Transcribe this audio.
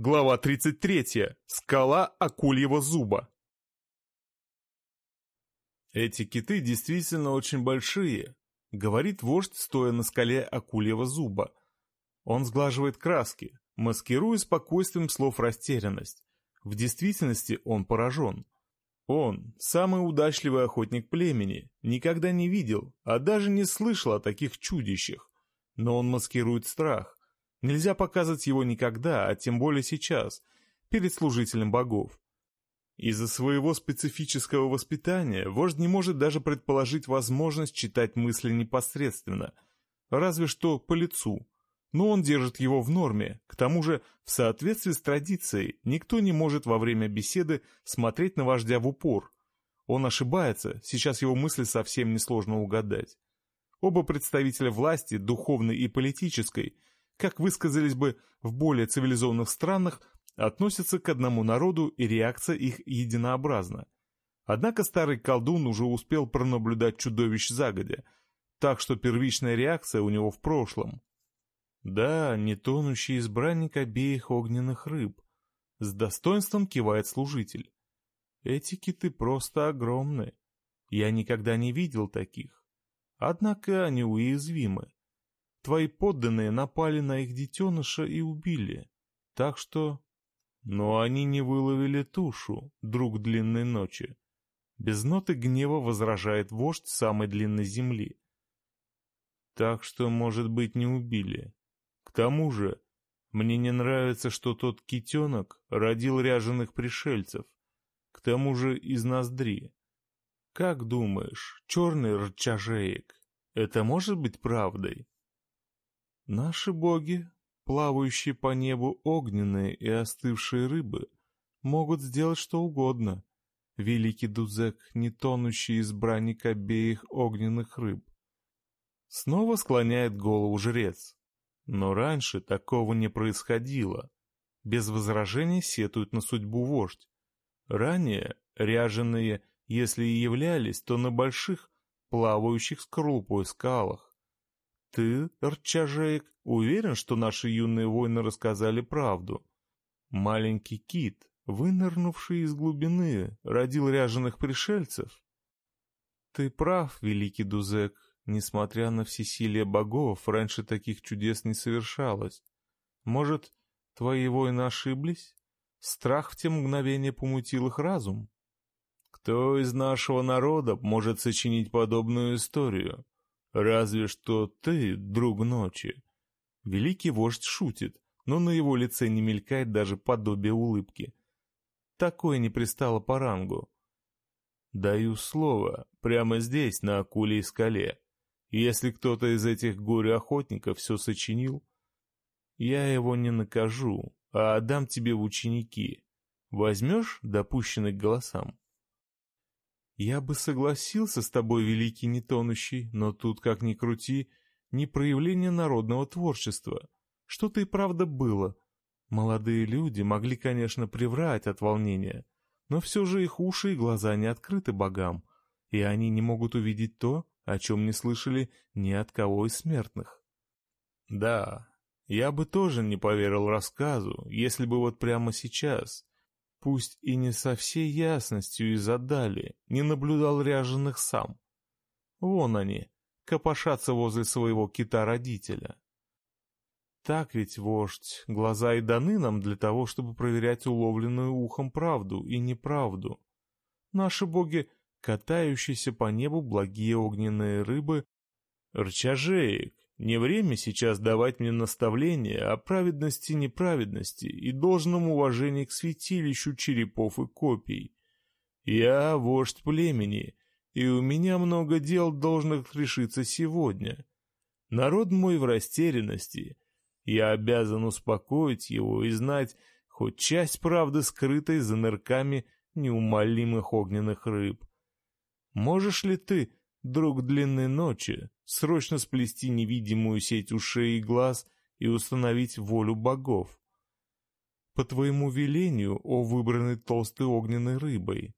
Глава 33. Скала акульего зуба. Эти киты действительно очень большие, говорит вождь, стоя на скале акульего зуба. Он сглаживает краски, маскируя спокойствием слов растерянность. В действительности он поражен. Он, самый удачливый охотник племени, никогда не видел, а даже не слышал о таких чудищах. Но он маскирует страх. Нельзя показывать его никогда, а тем более сейчас, перед служителем богов. Из-за своего специфического воспитания вождь не может даже предположить возможность читать мысли непосредственно, разве что по лицу. Но он держит его в норме, к тому же, в соответствии с традицией, никто не может во время беседы смотреть на вождя в упор. Он ошибается, сейчас его мысли совсем несложно угадать. Оба представителя власти, духовной и политической – как высказались бы в более цивилизованных странах, относятся к одному народу и реакция их единообразна. Однако старый колдун уже успел пронаблюдать чудовищ загодя, так что первичная реакция у него в прошлом. Да, не тонущий избранник обеих огненных рыб. С достоинством кивает служитель. Эти киты просто огромны. Я никогда не видел таких. Однако они уязвимы. Твои подданные напали на их детеныша и убили. Так что... Но они не выловили тушу, друг длинной ночи. Без ноты гнева возражает вождь самой длинной земли. Так что, может быть, не убили. К тому же, мне не нравится, что тот китенок родил ряженых пришельцев. К тому же из ноздри. Как думаешь, черный рычажеек, это может быть правдой? Наши боги, плавающие по небу огненные и остывшие рыбы, могут сделать что угодно. Великий Дузек, не тонущий избранник обеих огненных рыб. Снова склоняет голову жрец. Но раньше такого не происходило. Без возражений сетуют на судьбу вождь. Ранее ряженые, если и являлись, то на больших, плавающих скорлупой скалах. Ты, Рчажеек, уверен, что наши юные воины рассказали правду? Маленький кит, вынырнувший из глубины, родил ряженых пришельцев? Ты прав, великий Дузек, несмотря на всесилие богов, раньше таких чудес не совершалось. Может, твои воины ошиблись? Страх в те мгновения помутил их разум? Кто из нашего народа может сочинить подобную историю? Разве что ты, друг ночи. Великий вождь шутит, но на его лице не мелькает даже подобие улыбки. Такое не пристало по рангу. Даю слово, прямо здесь, на акулей скале. Если кто-то из этих горе-охотников все сочинил, я его не накажу, а отдам тебе в ученики. Возьмешь допущенный к голосам? Я бы согласился с тобой, великий нетонущий, но тут, как ни крути, не проявление народного творчества. Что-то и правда было. Молодые люди могли, конечно, приврать от волнения, но все же их уши и глаза не открыты богам, и они не могут увидеть то, о чем не слышали ни от кого из смертных. Да, я бы тоже не поверил рассказу, если бы вот прямо сейчас, пусть и не со всей ясностью из задали, не наблюдал ряженых сам. Вон они, копошатся возле своего кита-родителя. Так ведь, вождь, глаза и даны нам для того, чтобы проверять уловленную ухом правду и неправду. Наши боги, катающиеся по небу благие огненные рыбы, рчажеек, не время сейчас давать мне наставления о праведности неправедности и должном уважении к святилищу черепов и копий. Я вождь племени, и у меня много дел должных решиться сегодня. Народ мой в растерянности. Я обязан успокоить его и знать хоть часть правды, скрытой за нырками неумолимых огненных рыб. Можешь ли ты друг длинной ночи, срочно сплести невидимую сеть ушей и глаз и установить волю богов. По твоему велению, о выбранной толстой огненной рыбой,